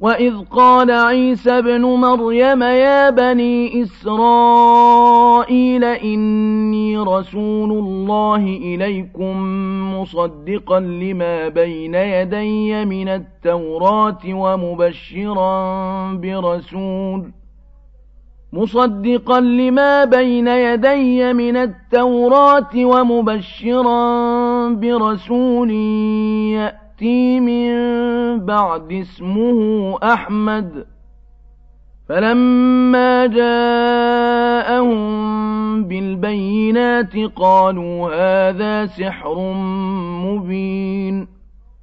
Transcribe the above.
وَإِذْ قَالَ عِيسَى ابْنُ مَرْيَمَ يَا بَنِي إِسْرَائِيلَ إِنِّي رَسُولُ اللَّهِ إِلَيْكُم مُّصَدِّقًا لِّمَا بَيْنَ يَدَيَّ مِنَ التَّوْرَاةِ وَمُبَشِّرًا برسول مصدقا لما بين يدي من التوراة ومبشرا برسول يأتي من بعد اسمه أحمد. فلما جاءهم بالبينات قالوا هذا سحر مبين.